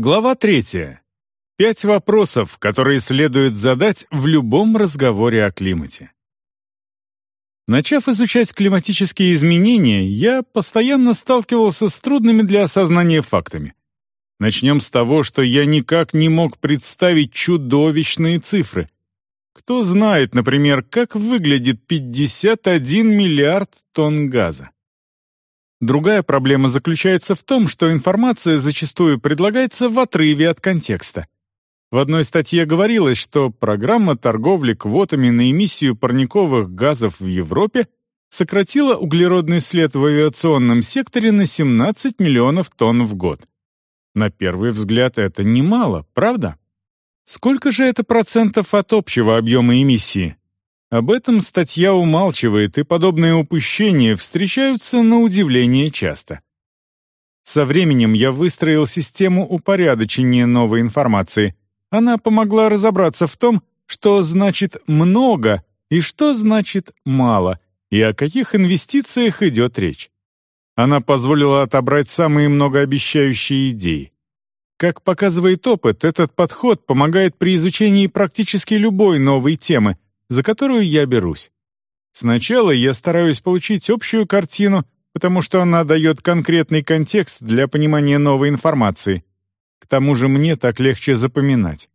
Глава третья. Пять вопросов, которые следует задать в любом разговоре о климате. Начав изучать климатические изменения, я постоянно сталкивался с трудными для осознания фактами. Начнем с того, что я никак не мог представить чудовищные цифры. Кто знает, например, как выглядит 51 миллиард тонн газа? Другая проблема заключается в том, что информация зачастую предлагается в отрыве от контекста. В одной статье говорилось, что программа торговли квотами на эмиссию парниковых газов в Европе сократила углеродный след в авиационном секторе на 17 миллионов тонн в год. На первый взгляд это немало, правда? Сколько же это процентов от общего объема эмиссии? Об этом статья умалчивает, и подобные упущения встречаются на удивление часто. Со временем я выстроил систему упорядочения новой информации. Она помогла разобраться в том, что значит «много» и что значит «мало», и о каких инвестициях идет речь. Она позволила отобрать самые многообещающие идеи. Как показывает опыт, этот подход помогает при изучении практически любой новой темы — за которую я берусь. Сначала я стараюсь получить общую картину, потому что она дает конкретный контекст для понимания новой информации. К тому же мне так легче запоминать.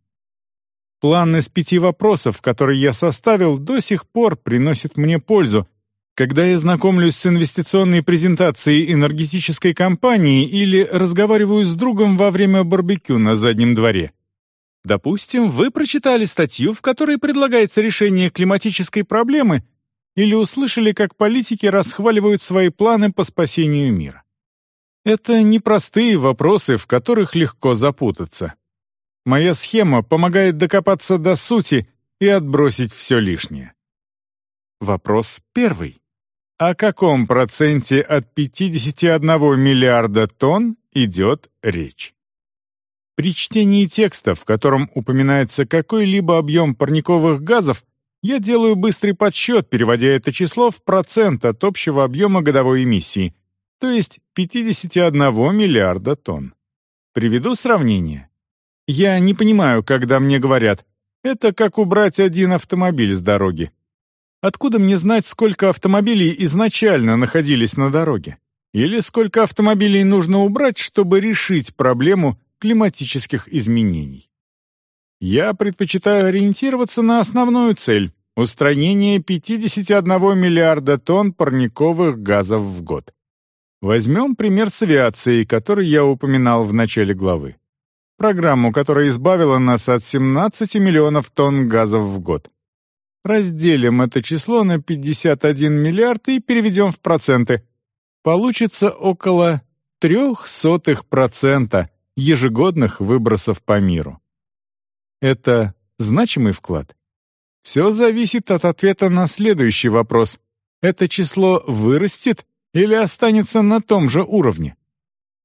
План из пяти вопросов, который я составил, до сих пор приносит мне пользу, когда я знакомлюсь с инвестиционной презентацией энергетической компании или разговариваю с другом во время барбекю на заднем дворе. Допустим, вы прочитали статью, в которой предлагается решение климатической проблемы, или услышали, как политики расхваливают свои планы по спасению мира. Это непростые вопросы, в которых легко запутаться. Моя схема помогает докопаться до сути и отбросить все лишнее. Вопрос первый. О каком проценте от 51 миллиарда тонн идет речь? При чтении текста, в котором упоминается какой-либо объем парниковых газов, я делаю быстрый подсчет, переводя это число в процент от общего объема годовой эмиссии, то есть 51 миллиарда тонн. Приведу сравнение. Я не понимаю, когда мне говорят, это как убрать один автомобиль с дороги. Откуда мне знать, сколько автомобилей изначально находились на дороге? Или сколько автомобилей нужно убрать, чтобы решить проблему климатических изменений. Я предпочитаю ориентироваться на основную цель — устранение 51 миллиарда тонн парниковых газов в год. Возьмем пример с авиацией, который я упоминал в начале главы. Программу, которая избавила нас от 17 миллионов тонн газов в год. Разделим это число на 51 миллиард и переведем в проценты. Получится около 0,03% ежегодных выбросов по миру. Это значимый вклад? Все зависит от ответа на следующий вопрос. Это число вырастет или останется на том же уровне?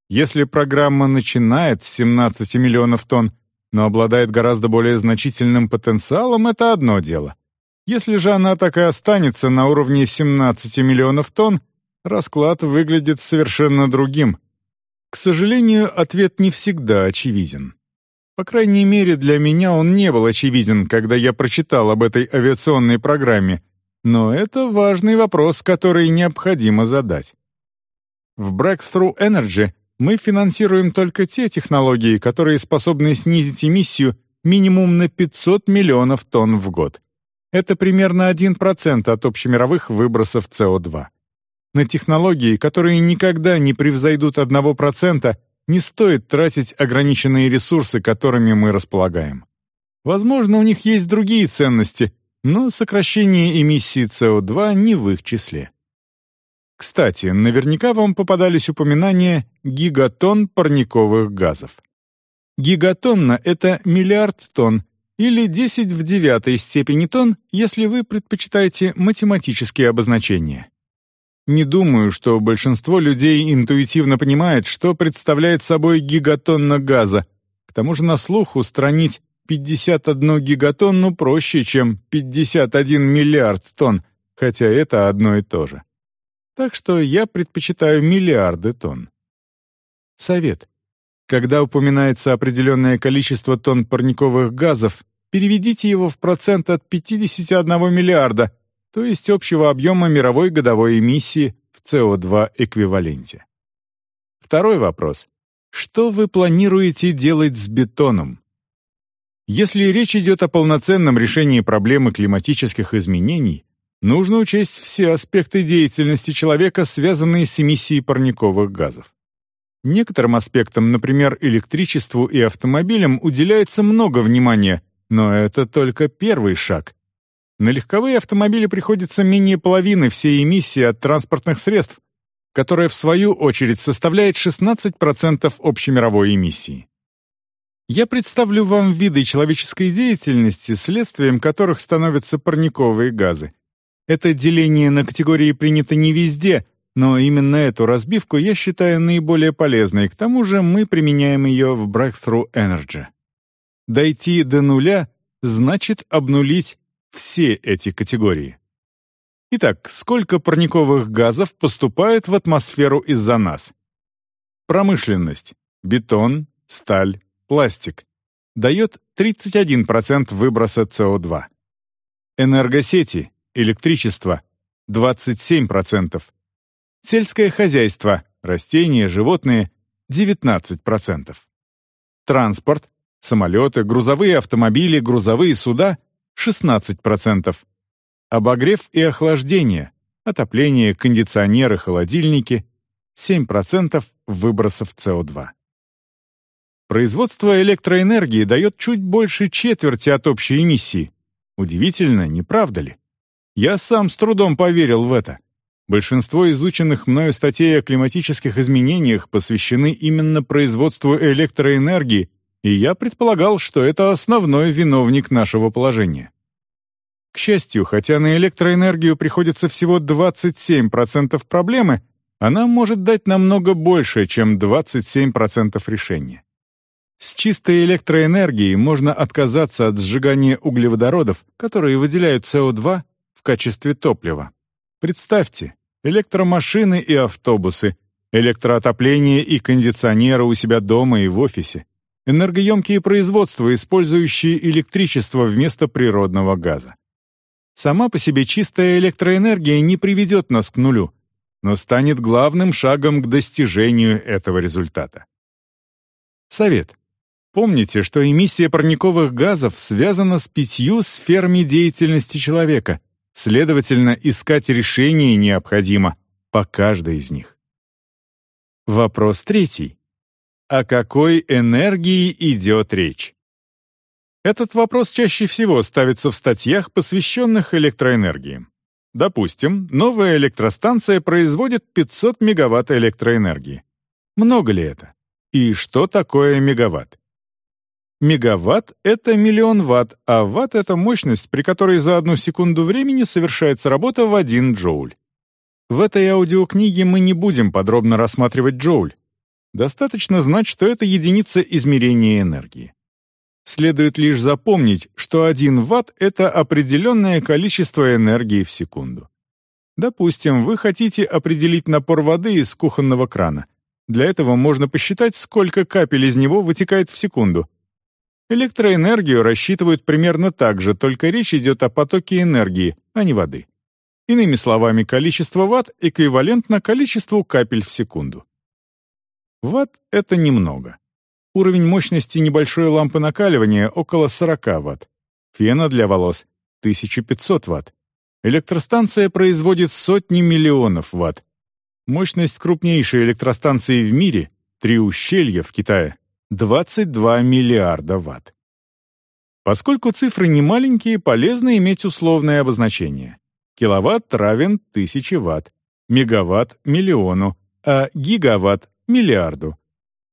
Если программа начинает с 17 миллионов тонн, но обладает гораздо более значительным потенциалом, это одно дело. Если же она так и останется на уровне 17 миллионов тонн, расклад выглядит совершенно другим — к сожалению, ответ не всегда очевиден. По крайней мере, для меня он не был очевиден, когда я прочитал об этой авиационной программе, но это важный вопрос, который необходимо задать. В Breakthrough Energy мы финансируем только те технологии, которые способны снизить эмиссию минимум на 500 миллионов тонн в год. Это примерно 1% от общемировых выбросов СО2. На технологии, которые никогда не превзойдут 1%, не стоит тратить ограниченные ресурсы, которыми мы располагаем. Возможно, у них есть другие ценности, но сокращение эмиссии СО2 не в их числе. Кстати, наверняка вам попадались упоминания гигатон парниковых газов. Гигатонна — это миллиард тонн, или 10 в девятой степени тонн, если вы предпочитаете математические обозначения. Не думаю, что большинство людей интуитивно понимает, что представляет собой гигатонна газа. К тому же на слух устранить 51 гигатонну проще, чем 51 миллиард тонн, хотя это одно и то же. Так что я предпочитаю миллиарды тонн. Совет. Когда упоминается определенное количество тонн парниковых газов, переведите его в процент от 51 миллиарда, то есть общего объема мировой годовой эмиссии в СО2 эквиваленте. Второй вопрос. Что вы планируете делать с бетоном? Если речь идет о полноценном решении проблемы климатических изменений, нужно учесть все аспекты деятельности человека, связанные с эмиссией парниковых газов. Некоторым аспектам, например, электричеству и автомобилям, уделяется много внимания, но это только первый шаг. На легковые автомобили приходится менее половины всей эмиссии от транспортных средств, которая в свою очередь составляет 16% общемировой эмиссии. Я представлю вам виды человеческой деятельности, следствием которых становятся парниковые газы. Это деление на категории принято не везде — но именно эту разбивку я считаю наиболее полезной, к тому же мы применяем ее в Breakthrough Energy. Дойти до нуля значит обнулить все эти категории. Итак, сколько парниковых газов поступает в атмосферу из-за нас? Промышленность, бетон, сталь, пластик дает 31% выброса СО2. Энергосети, электричество 27%. Сельское хозяйство, растения, животные — 19%. Транспорт, самолеты, грузовые автомобили, грузовые суда — 16%. Обогрев и охлаждение, отопление, кондиционеры, холодильники — 7% выбросов СО2. Производство электроэнергии дает чуть больше четверти от общей эмиссии. Удивительно, не правда ли? Я сам с трудом поверил в это. Большинство изученных мною статей о климатических изменениях посвящены именно производству электроэнергии, и я предполагал, что это основной виновник нашего положения. К счастью, хотя на электроэнергию приходится всего 27% проблемы, она может дать намного больше, чем 27% решения. С чистой электроэнергией можно отказаться от сжигания углеводородов, которые выделяют СО2 в качестве топлива. Представьте, электромашины и автобусы, электроотопление и кондиционеры у себя дома и в офисе, энергоемкие производства, использующие электричество вместо природного газа. Сама по себе чистая электроэнергия не приведет нас к нулю, но станет главным шагом к достижению этого результата. Совет. Помните, что эмиссия парниковых газов связана с пятью сферами деятельности человека, Следовательно, искать решение необходимо по каждой из них. Вопрос третий. О какой энергии идет речь? Этот вопрос чаще всего ставится в статьях, посвященных электроэнергии. Допустим, новая электростанция производит 500 мегаватт электроэнергии. Много ли это? И что такое мегаватт? Мегаватт — это миллион ватт, а ватт — это мощность, при которой за одну секунду времени совершается работа в один джоуль. В этой аудиокниге мы не будем подробно рассматривать джоуль. Достаточно знать, что это единица измерения энергии. Следует лишь запомнить, что 1 ватт — это определенное количество энергии в секунду. Допустим, вы хотите определить напор воды из кухонного крана. Для этого можно посчитать, сколько капель из него вытекает в секунду — Электроэнергию рассчитывают примерно так же, только речь идет о потоке энергии, а не воды. Иными словами, количество ватт эквивалентно количеству капель в секунду. Ватт — это немного. Уровень мощности небольшой лампы накаливания около 40 ватт. Фена для волос — 1500 ватт. Электростанция производит сотни миллионов ватт. Мощность крупнейшей электростанции в мире — Три ущелья в Китае 22 миллиарда ватт. Поскольку цифры не маленькие, полезно иметь условное обозначение. Киловатт равен 1000 ватт, мегаватт — миллиону, а гигаватт — миллиарду.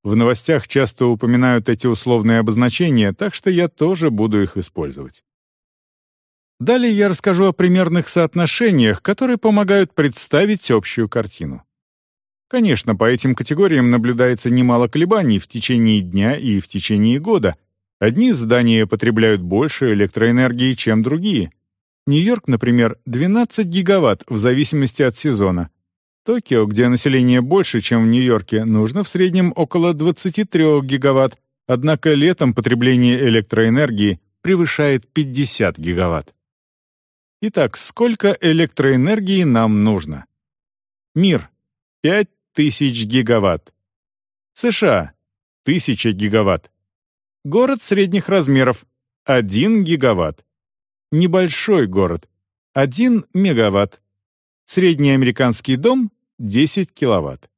В новостях часто упоминают эти условные обозначения, так что я тоже буду их использовать. Далее я расскажу о примерных соотношениях, которые помогают представить общую картину. Конечно, по этим категориям наблюдается немало колебаний в течение дня и в течение года. Одни здания потребляют больше электроэнергии, чем другие. Нью-Йорк, например, 12 гигаватт в зависимости от сезона. Токио, где население больше, чем в Нью-Йорке, нужно в среднем около 23 гигаватт, однако летом потребление электроэнергии превышает 50 гигаватт. Итак, сколько электроэнергии нам нужно? Мир — 5000 гигаватт. США — 1000 гигаватт. Город средних размеров — 1 гигаватт. Небольшой город — 1 мегаватт. Средний американский дом 10 киловатт.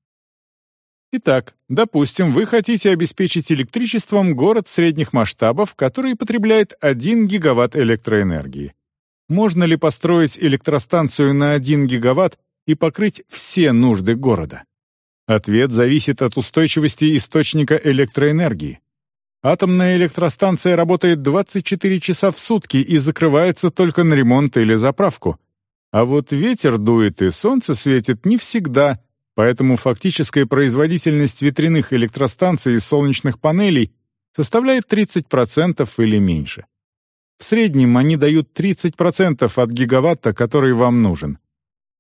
Итак, допустим, вы хотите обеспечить электричеством город средних масштабов, который потребляет 1 гигаватт электроэнергии. Можно ли построить электростанцию на 1 гигаватт и покрыть все нужды города? Ответ зависит от устойчивости источника электроэнергии. Атомная электростанция работает 24 часа в сутки и закрывается только на ремонт или заправку. А вот ветер дует и солнце светит не всегда, поэтому фактическая производительность ветряных электростанций и солнечных панелей составляет 30% или меньше. В среднем они дают 30% от гигаватта, который вам нужен.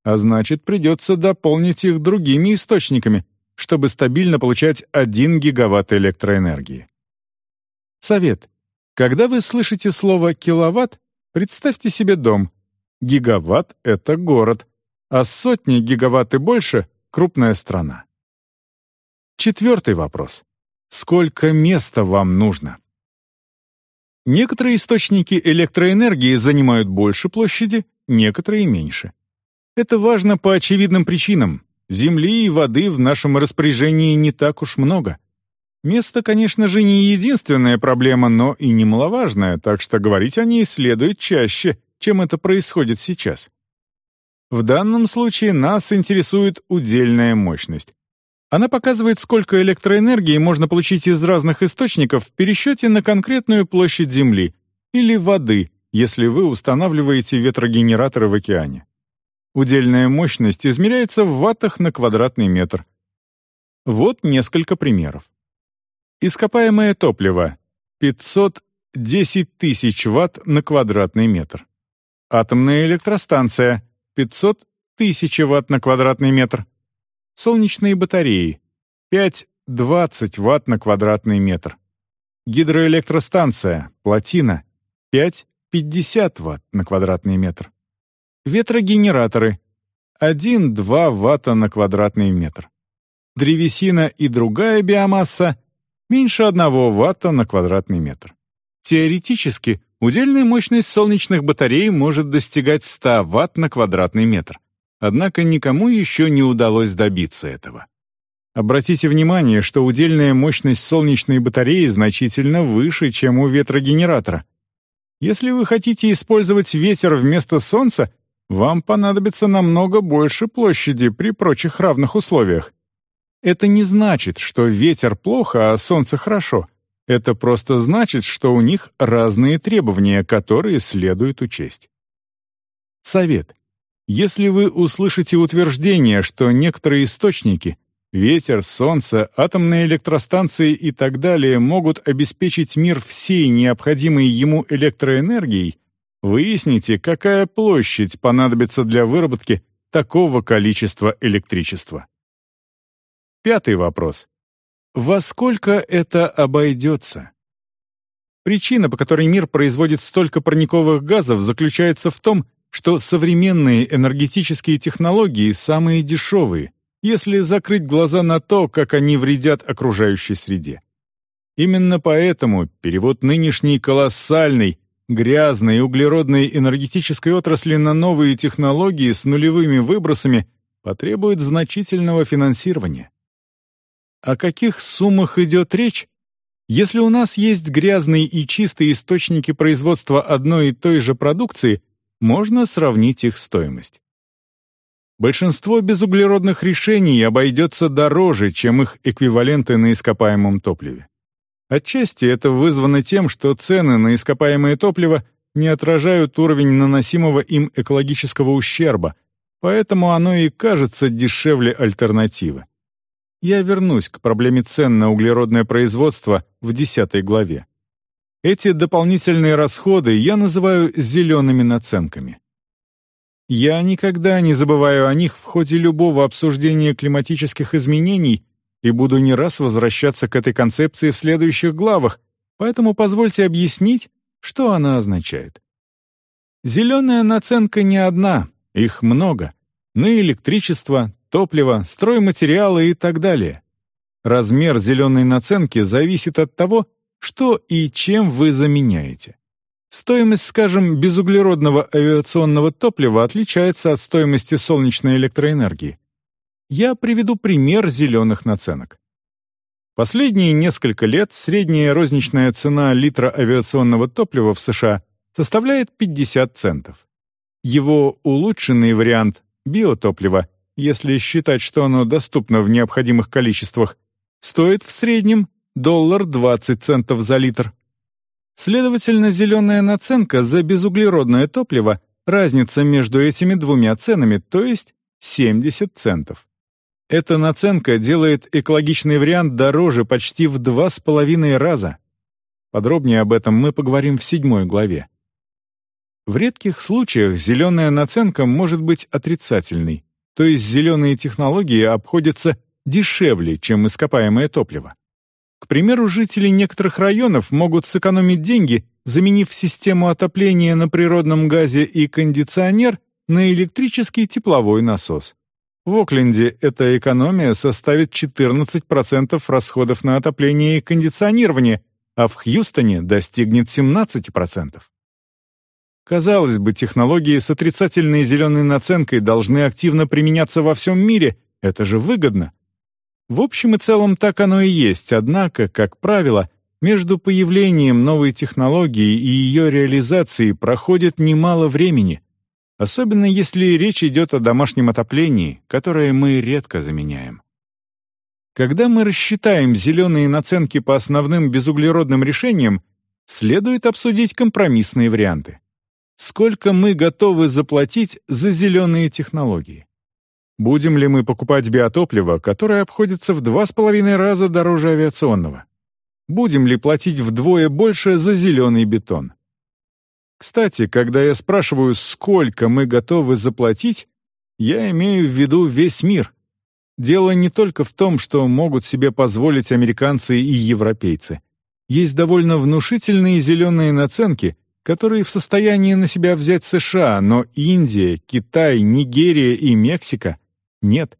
А значит, придется дополнить их другими источниками, чтобы стабильно получать 1 гигаватт электроэнергии. Совет. Когда вы слышите слово «киловатт», представьте себе дом, Гигаватт — это город, а сотни гигаватт и больше — крупная страна. Четвертый вопрос. Сколько места вам нужно? Некоторые источники электроэнергии занимают больше площади, некоторые — меньше. Это важно по очевидным причинам. Земли и воды в нашем распоряжении не так уж много. Место, конечно же, не единственная проблема, но и немаловажная, так что говорить о ней следует чаще, чем это происходит сейчас. В данном случае нас интересует удельная мощность. Она показывает, сколько электроэнергии можно получить из разных источников в пересчете на конкретную площадь Земли или воды, если вы устанавливаете ветрогенераторы в океане. Удельная мощность измеряется в ваттах на квадратный метр. Вот несколько примеров. Ископаемое топливо — 510 тысяч ватт на квадратный метр. Атомная электростанция — 500 тысяч ватт на квадратный метр. Солнечные батареи — 5-20 ватт на квадратный метр. Гидроэлектростанция, плотина — 5-50 ватт на квадратный метр. Ветрогенераторы — 1-2 ватта на квадратный метр. Древесина и другая биомасса — меньше 1 ватта на квадратный метр. Теоретически, Удельная мощность солнечных батарей может достигать 100 Вт на квадратный метр. Однако никому еще не удалось добиться этого. Обратите внимание, что удельная мощность солнечной батареи значительно выше, чем у ветрогенератора. Если вы хотите использовать ветер вместо солнца, вам понадобится намного больше площади при прочих равных условиях. Это не значит, что ветер плохо, а солнце хорошо — это просто значит, что у них разные требования, которые следует учесть. Совет. Если вы услышите утверждение, что некоторые источники — ветер, солнце, атомные электростанции и так далее — могут обеспечить мир всей необходимой ему электроэнергией, выясните, какая площадь понадобится для выработки такого количества электричества. Пятый вопрос. Во сколько это обойдется? Причина, по которой мир производит столько парниковых газов, заключается в том, что современные энергетические технологии самые дешевые, если закрыть глаза на то, как они вредят окружающей среде. Именно поэтому перевод нынешней колоссальной, грязной углеродной энергетической отрасли на новые технологии с нулевыми выбросами потребует значительного финансирования. О каких суммах идет речь? Если у нас есть грязные и чистые источники производства одной и той же продукции, можно сравнить их стоимость. Большинство безуглеродных решений обойдется дороже, чем их эквиваленты на ископаемом топливе. Отчасти это вызвано тем, что цены на ископаемое топливо не отражают уровень наносимого им экологического ущерба, поэтому оно и кажется дешевле альтернативы. Я вернусь к проблеме цен на углеродное производство в 10 главе. Эти дополнительные расходы я называю зелеными наценками. Я никогда не забываю о них в ходе любого обсуждения климатических изменений и буду не раз возвращаться к этой концепции в следующих главах, поэтому позвольте объяснить, что она означает. Зеленая наценка не одна, их много. На электричество, топливо, стройматериалы и так далее. Размер зеленой наценки зависит от того, что и чем вы заменяете. Стоимость, скажем, безуглеродного авиационного топлива отличается от стоимости солнечной электроэнергии. Я приведу пример зеленых наценок. Последние несколько лет средняя розничная цена литра авиационного топлива в США составляет 50 центов. Его улучшенный вариант биотоплива, если считать, что оно доступно в необходимых количествах, стоит в среднем доллар 20 центов за литр. Следовательно, зеленая наценка за безуглеродное топливо разница между этими двумя ценами, то есть 70 центов. Эта наценка делает экологичный вариант дороже почти в два с половиной раза. Подробнее об этом мы поговорим в седьмой главе. В редких случаях зеленая наценка может быть отрицательной, то есть зеленые технологии обходятся дешевле, чем ископаемое топливо. К примеру, жители некоторых районов могут сэкономить деньги, заменив систему отопления на природном газе и кондиционер на электрический тепловой насос. В Окленде эта экономия составит 14% расходов на отопление и кондиционирование, а в Хьюстоне достигнет 17%. Казалось бы, технологии с отрицательной зеленой наценкой должны активно применяться во всем мире, это же выгодно. В общем и целом так оно и есть, однако, как правило, между появлением новой технологии и ее реализацией проходит немало времени, особенно если речь идет о домашнем отоплении, которое мы редко заменяем. Когда мы рассчитаем зеленые наценки по основным безуглеродным решениям, следует обсудить компромиссные варианты. Сколько мы готовы заплатить за зеленые технологии? Будем ли мы покупать биотопливо, которое обходится в два с половиной раза дороже авиационного? Будем ли платить вдвое больше за зеленый бетон? Кстати, когда я спрашиваю, сколько мы готовы заплатить, я имею в виду весь мир. Дело не только в том, что могут себе позволить американцы и европейцы. Есть довольно внушительные зеленые наценки, которые в состоянии на себя взять США, но Индия, Китай, Нигерия и Мексика нет.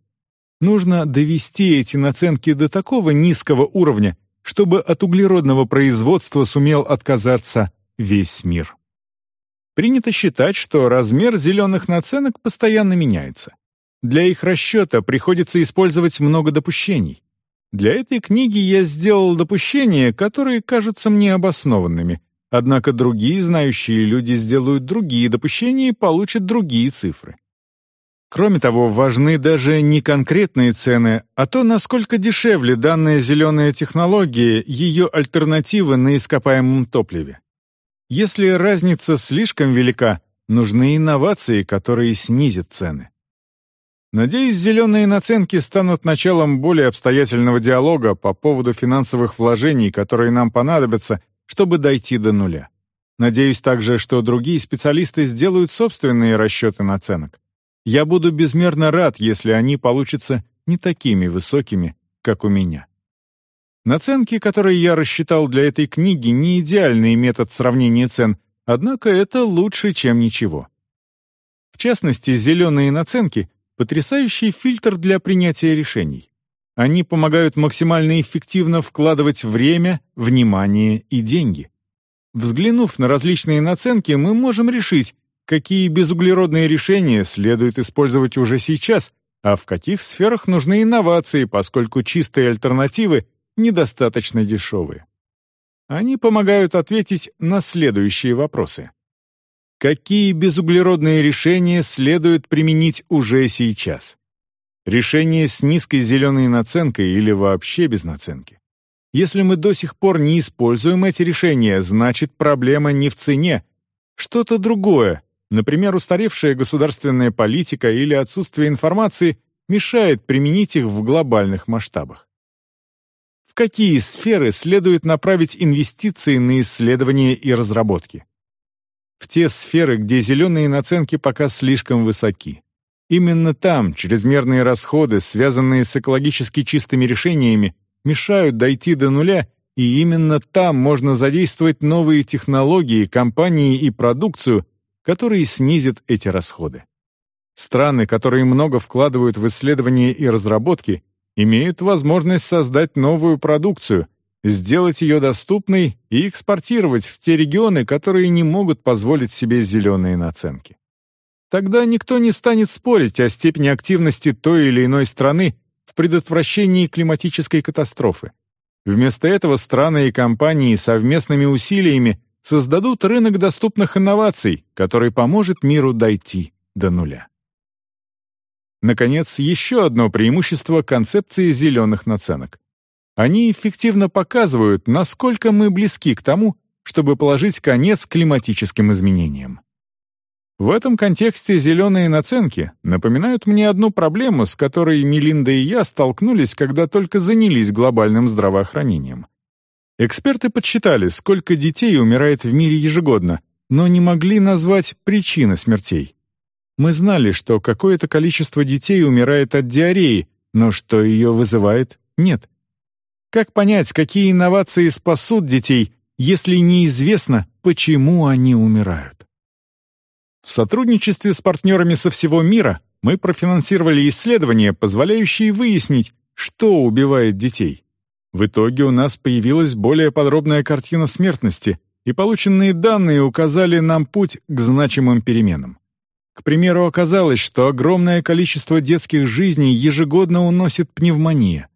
Нужно довести эти наценки до такого низкого уровня, чтобы от углеродного производства сумел отказаться весь мир. Принято считать, что размер зеленых наценок постоянно меняется. Для их расчета приходится использовать много допущений. Для этой книги я сделал допущения, которые кажутся мне обоснованными, однако другие знающие люди сделают другие допущения и получат другие цифры. Кроме того, важны даже не конкретные цены, а то, насколько дешевле данная зеленая технология, ее альтернативы на ископаемом топливе. Если разница слишком велика, нужны инновации, которые снизят цены. Надеюсь, зеленые наценки станут началом более обстоятельного диалога по поводу финансовых вложений, которые нам понадобятся, чтобы дойти до нуля. Надеюсь также, что другие специалисты сделают собственные расчеты наценок. Я буду безмерно рад, если они получатся не такими высокими, как у меня. Наценки, которые я рассчитал для этой книги, не идеальный метод сравнения цен, однако это лучше, чем ничего. В частности, зеленые наценки — потрясающий фильтр для принятия решений. Они помогают максимально эффективно вкладывать время, внимание и деньги. Взглянув на различные наценки, мы можем решить, какие безуглеродные решения следует использовать уже сейчас, а в каких сферах нужны инновации, поскольку чистые альтернативы недостаточно дешевые. Они помогают ответить на следующие вопросы. Какие безуглеродные решения следует применить уже сейчас? Решение с низкой зеленой наценкой или вообще без наценки? Если мы до сих пор не используем эти решения, значит проблема не в цене. Что-то другое, Например, устаревшая государственная политика или отсутствие информации мешает применить их в глобальных масштабах. В какие сферы следует направить инвестиции на исследования и разработки? в те сферы, где зеленые наценки пока слишком высоки. Именно там чрезмерные расходы, связанные с экологически чистыми решениями, мешают дойти до нуля, и именно там можно задействовать новые технологии, компании и продукцию, которые снизят эти расходы. Страны, которые много вкладывают в исследования и разработки, имеют возможность создать новую продукцию, сделать ее доступной и экспортировать в те регионы, которые не могут позволить себе зеленые наценки. Тогда никто не станет спорить о степени активности той или иной страны в предотвращении климатической катастрофы. Вместо этого страны и компании совместными усилиями создадут рынок доступных инноваций, который поможет миру дойти до нуля. Наконец, еще одно преимущество концепции зеленых наценок. Они эффективно показывают, насколько мы близки к тому, чтобы положить конец климатическим изменениям. В этом контексте зеленые наценки напоминают мне одну проблему, с которой Мелинда и я столкнулись, когда только занялись глобальным здравоохранением. Эксперты подсчитали, сколько детей умирает в мире ежегодно, но не могли назвать причины смертей. Мы знали, что какое-то количество детей умирает от диареи, но что ее вызывает — нет. Как понять, какие инновации спасут детей, если неизвестно, почему они умирают? В сотрудничестве с партнерами со всего мира мы профинансировали исследования, позволяющие выяснить, что убивает детей. В итоге у нас появилась более подробная картина смертности, и полученные данные указали нам путь к значимым переменам. К примеру, оказалось, что огромное количество детских жизней ежегодно уносит пневмония.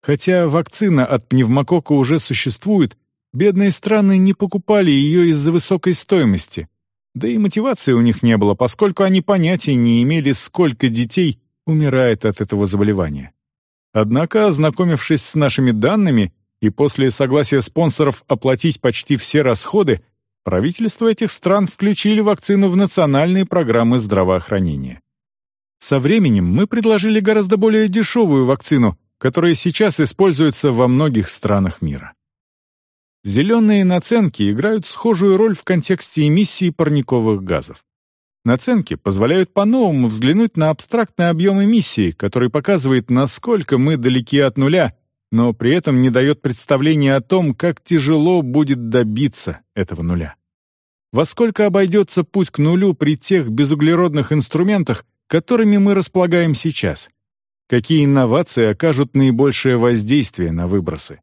Хотя вакцина от пневмокока уже существует, бедные страны не покупали ее из-за высокой стоимости, да и мотивации у них не было, поскольку они понятия не имели, сколько детей умирает от этого заболевания. Однако, ознакомившись с нашими данными и после согласия спонсоров оплатить почти все расходы, правительства этих стран включили вакцину в национальные программы здравоохранения. Со временем мы предложили гораздо более дешевую вакцину, которая сейчас используется во многих странах мира. Зеленые наценки играют схожую роль в контексте эмиссии парниковых газов. Наценки позволяют по-новому взглянуть на абстрактный объем эмиссии, который показывает, насколько мы далеки от нуля, но при этом не дает представления о том, как тяжело будет добиться этого нуля. Во сколько обойдется путь к нулю при тех безуглеродных инструментах, которыми мы располагаем сейчас? Какие инновации окажут наибольшее воздействие на выбросы?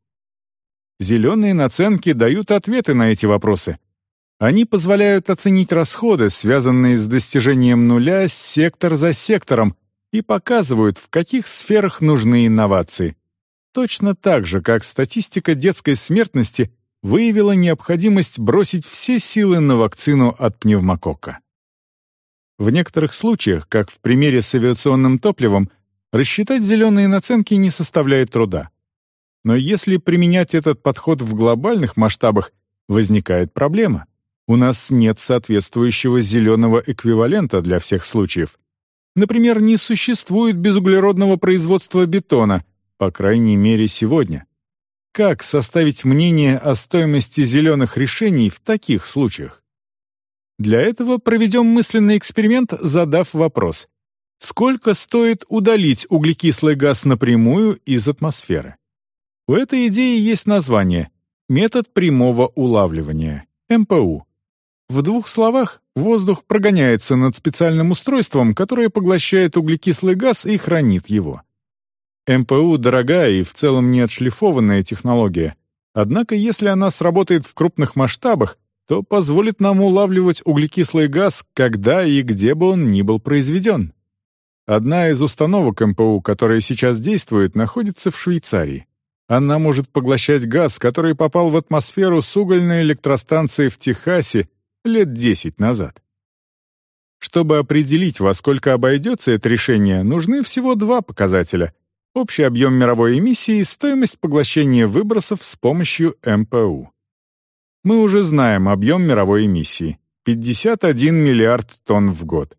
Зеленые наценки дают ответы на эти вопросы. Они позволяют оценить расходы, связанные с достижением нуля сектор за сектором, и показывают, в каких сферах нужны инновации. Точно так же, как статистика детской смертности выявила необходимость бросить все силы на вакцину от пневмококка. В некоторых случаях, как в примере с авиационным топливом, рассчитать зеленые наценки не составляет труда. Но если применять этот подход в глобальных масштабах, возникает проблема. У нас нет соответствующего зеленого эквивалента для всех случаев. Например, не существует безуглеродного производства бетона, по крайней мере сегодня. Как составить мнение о стоимости зеленых решений в таких случаях? Для этого проведем мысленный эксперимент, задав вопрос. Сколько стоит удалить углекислый газ напрямую из атмосферы? У этой идеи есть название «Метод прямого улавливания» — МПУ. В двух словах, воздух прогоняется над специальным устройством, которое поглощает углекислый газ и хранит его. МПУ дорогая и в целом не отшлифованная технология, однако если она сработает в крупных масштабах, то позволит нам улавливать углекислый газ, когда и где бы он ни был произведен. Одна из установок МПУ, которая сейчас действует, находится в Швейцарии. Она может поглощать газ, который попал в атмосферу с угольной электростанции в Техасе лет 10 назад. Чтобы определить, во сколько обойдется это решение, нужны всего два показателя — общий объем мировой эмиссии и стоимость поглощения выбросов с помощью МПУ. Мы уже знаем объем мировой эмиссии — 51 миллиард тонн в год.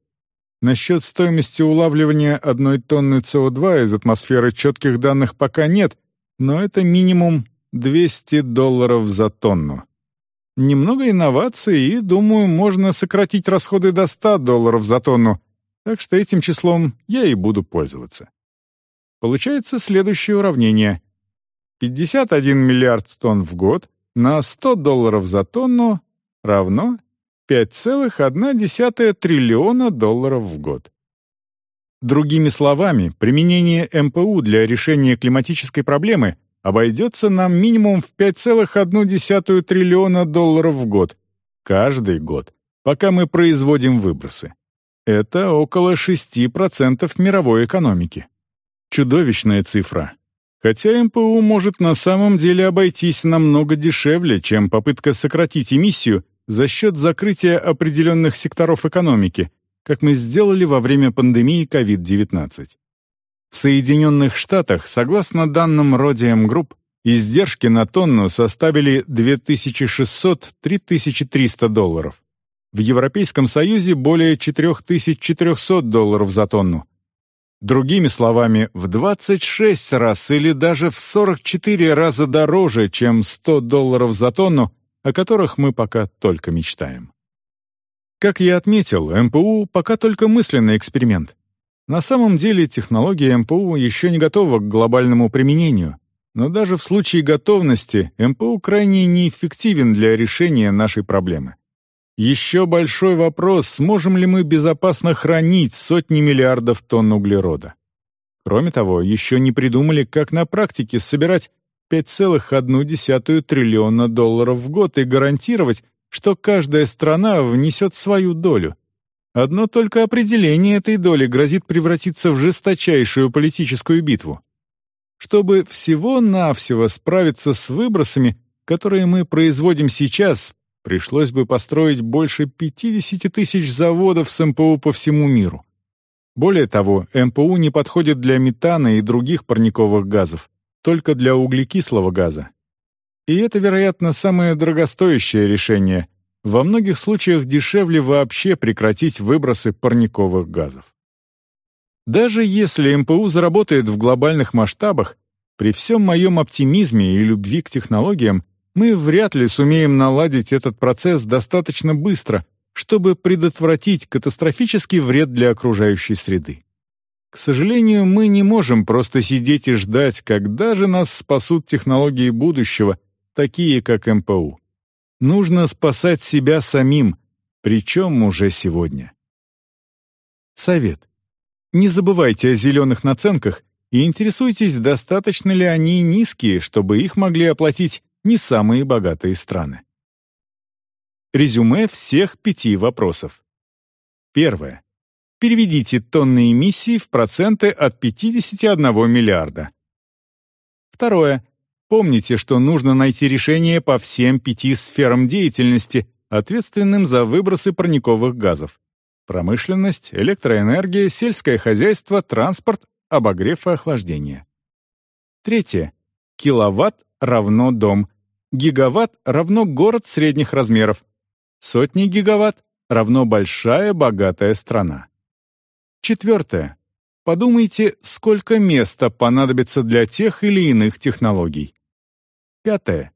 Насчет стоимости улавливания одной тонны СО2 из атмосферы четких данных пока нет, но это минимум 200 долларов за тонну. немного инноваций и, думаю, можно сократить расходы до 100 долларов за тонну, так что этим числом я и буду пользоваться. Получается следующее уравнение. 51 миллиард тонн в год на 100 долларов за тонну равно 5,1 триллиона долларов в год. Другими словами, применение МПУ для решения климатической проблемы обойдется нам минимум в 5,1 триллиона долларов в год, каждый год, пока мы производим выбросы. Это около 6% мировой экономики. Чудовищная цифра. Хотя МПУ может на самом деле обойтись намного дешевле, чем попытка сократить эмиссию за счет закрытия определенных секторов экономики – как мы сделали во время пандемии COVID-19. В Соединенных Штатах, согласно данным Rodium Group, издержки на тонну составили 2600-3300 долларов. В Европейском Союзе более 4400 долларов за тонну. Другими словами, в 26 раз или даже в 44 раза дороже, чем 100 долларов за тонну, о которых мы пока только мечтаем. Как я отметил, МПУ пока только мысленный эксперимент. На самом деле технология МПУ еще не готова к глобальному применению, но даже в случае готовности МПУ крайне неэффективен для решения нашей проблемы. Еще большой вопрос, сможем ли мы безопасно хранить сотни миллиардов тонн углерода. Кроме того, еще не придумали, как на практике собирать 5,1 триллиона долларов в год и гарантировать, что каждая страна внесет свою долю. Одно только определение этой доли грозит превратиться в жесточайшую политическую битву. Чтобы всего-навсего справиться с выбросами, которые мы производим сейчас, пришлось бы построить больше 50 тысяч заводов с МПУ по всему миру. Более того, МПУ не подходит для метана и других парниковых газов, только для углекислого газа, и это, вероятно, самое дорогостоящее решение. Во многих случаях дешевле вообще прекратить выбросы парниковых газов. Даже если МПУ заработает в глобальных масштабах, при всем моем оптимизме и любви к технологиям, мы вряд ли сумеем наладить этот процесс достаточно быстро, чтобы предотвратить катастрофический вред для окружающей среды. К сожалению, мы не можем просто сидеть и ждать, когда же нас спасут технологии будущего, такие как МПУ. Нужно спасать себя самим, причем уже сегодня. Совет. Не забывайте о зеленых наценках и интересуйтесь, достаточно ли они низкие, чтобы их могли оплатить не самые богатые страны. Резюме всех пяти вопросов. Первое. Переведите тонны эмиссии в проценты от 51 миллиарда. Второе. Помните, что нужно найти решение по всем пяти сферам деятельности, ответственным за выбросы парниковых газов. Промышленность, электроэнергия, сельское хозяйство, транспорт, обогрев и охлаждение. Третье. Киловатт равно дом. Гигаватт равно город средних размеров. Сотни гигаватт равно большая богатая страна. Четвертое. Подумайте, сколько места понадобится для тех или иных технологий. Пятое.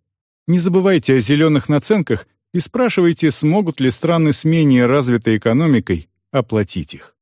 Не забывайте о зеленых наценках и спрашивайте, смогут ли страны с менее развитой экономикой оплатить их.